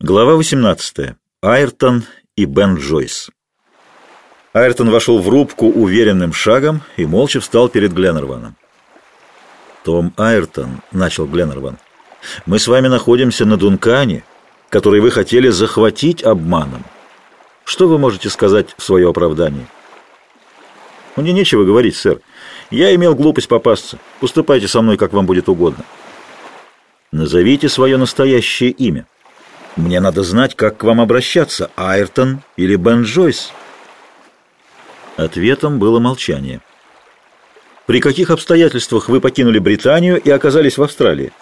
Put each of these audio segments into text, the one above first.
Глава 18. Айртон и Бен Джойс. Айртон вошел в рубку уверенным шагом и молча встал перед Гленнерваном. «Том Айртон», — начал Гленнерван, — «мы с вами находимся на Дункане, который вы хотели захватить обманом. Что вы можете сказать в свое оправдание?» «Мне нечего говорить, сэр. Я имел глупость попасться. Поступайте со мной, как вам будет угодно». «Назовите свое настоящее имя». Мне надо знать, как к вам обращаться, Айртон или Бен Джойс. Ответом было молчание. При каких обстоятельствах вы покинули Британию и оказались в Австралии?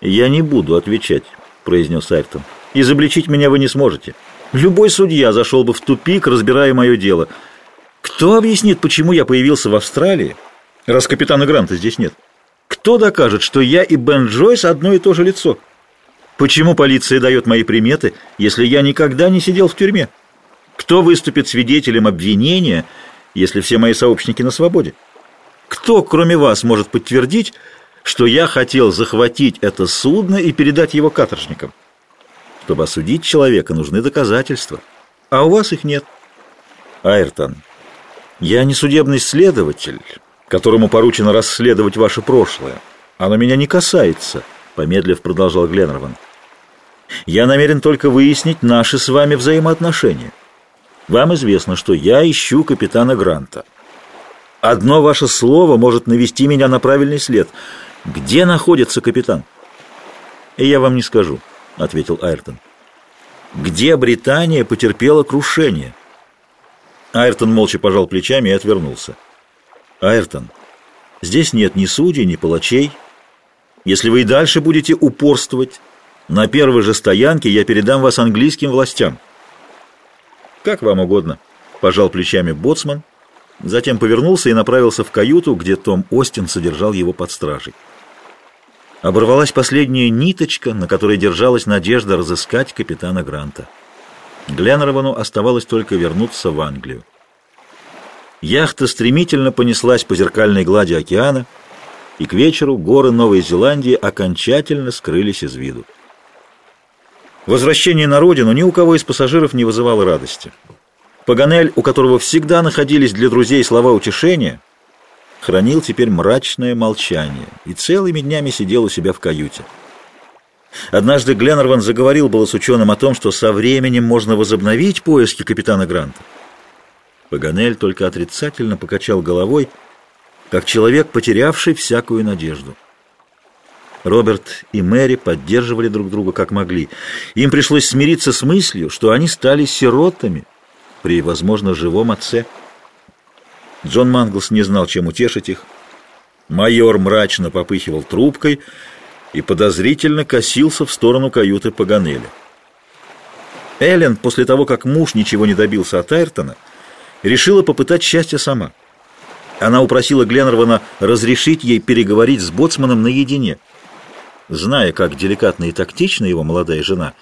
Я не буду отвечать, произнес Айртон. Изобличить меня вы не сможете. Любой судья зашел бы в тупик, разбирая мое дело. Кто объяснит, почему я появился в Австралии, раз капитана Гранта здесь нет? Кто докажет, что я и Бен Джойс одно и то же лицо? Почему полиция дает мои приметы, если я никогда не сидел в тюрьме? Кто выступит свидетелем обвинения, если все мои сообщники на свободе? Кто, кроме вас, может подтвердить, что я хотел захватить это судно и передать его каторжникам? Чтобы осудить человека, нужны доказательства, а у вас их нет. Айртон, я не судебный следователь, которому поручено расследовать ваше прошлое. Оно меня не касается, помедлив продолжал Гленнерван. Я намерен только выяснить наши с вами взаимоотношения. Вам известно, что я ищу капитана Гранта. Одно ваше слово может навести меня на правильный след. Где находится капитан? Я вам не скажу, ответил Айртон. Где Британия потерпела крушение? Айртон молча пожал плечами и отвернулся. Айртон, здесь нет ни судей, ни палачей. Если вы и дальше будете упорствовать, на первой же стоянке я передам вас английским властям. Как вам угодно, пожал плечами боцман, затем повернулся и направился в каюту, где Том Остин содержал его под стражей. Оборвалась последняя ниточка, на которой держалась надежда разыскать капитана Гранта. Гленнервану оставалось только вернуться в Англию. Яхта стремительно понеслась по зеркальной глади океана, и к вечеру горы Новой Зеландии окончательно скрылись из виду. Возвращение на родину ни у кого из пассажиров не вызывало радости. Паганель, у которого всегда находились для друзей слова утешения, хранил теперь мрачное молчание и целыми днями сидел у себя в каюте. Однажды Гленнерван заговорил было с ученым о том, что со временем можно возобновить поиски капитана Гранта. Паганель только отрицательно покачал головой, как человек, потерявший всякую надежду. Роберт и Мэри поддерживали друг друга как могли. Им пришлось смириться с мыслью, что они стали сиротами при, возможно, живом отце. Джон Манглс не знал, чем утешить их. Майор мрачно попыхивал трубкой и подозрительно косился в сторону каюты Паганеля. Эллен, после того, как муж ничего не добился от Айртона, решила попытать счастье сама. Она упросила Гленнервана разрешить ей переговорить с боцманом наедине – Зная, как деликатна и тактична его молодая жена,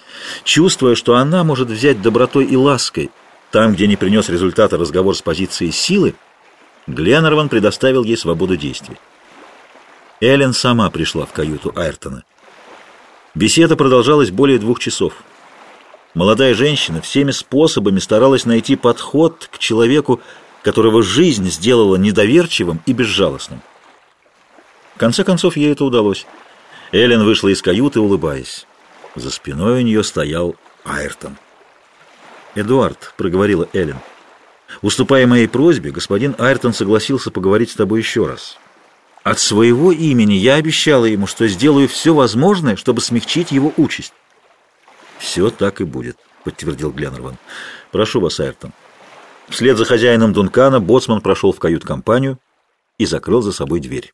чувствуя, что она может взять добротой и лаской там, где не принес результата разговор с позиции силы, Гленнерван предоставил ей свободу действий. Эллен сама пришла в каюту Айртона. Беседа продолжалась более двух часов. Молодая женщина всеми способами старалась найти подход к человеку, которого жизнь сделала недоверчивым и безжалостным. В конце концов, ей это удалось. Эллен вышла из каюты, улыбаясь. За спиной у нее стоял Айртон. «Эдуард», — проговорила Эллен, — «уступая моей просьбе, господин Айртон согласился поговорить с тобой еще раз. От своего имени я обещала ему, что сделаю все возможное, чтобы смягчить его участь». «Все так и будет», — подтвердил Гленнерван. «Прошу вас, Айртон». Вслед за хозяином Дункана боцман прошел в кают-компанию и закрыл за собой дверь.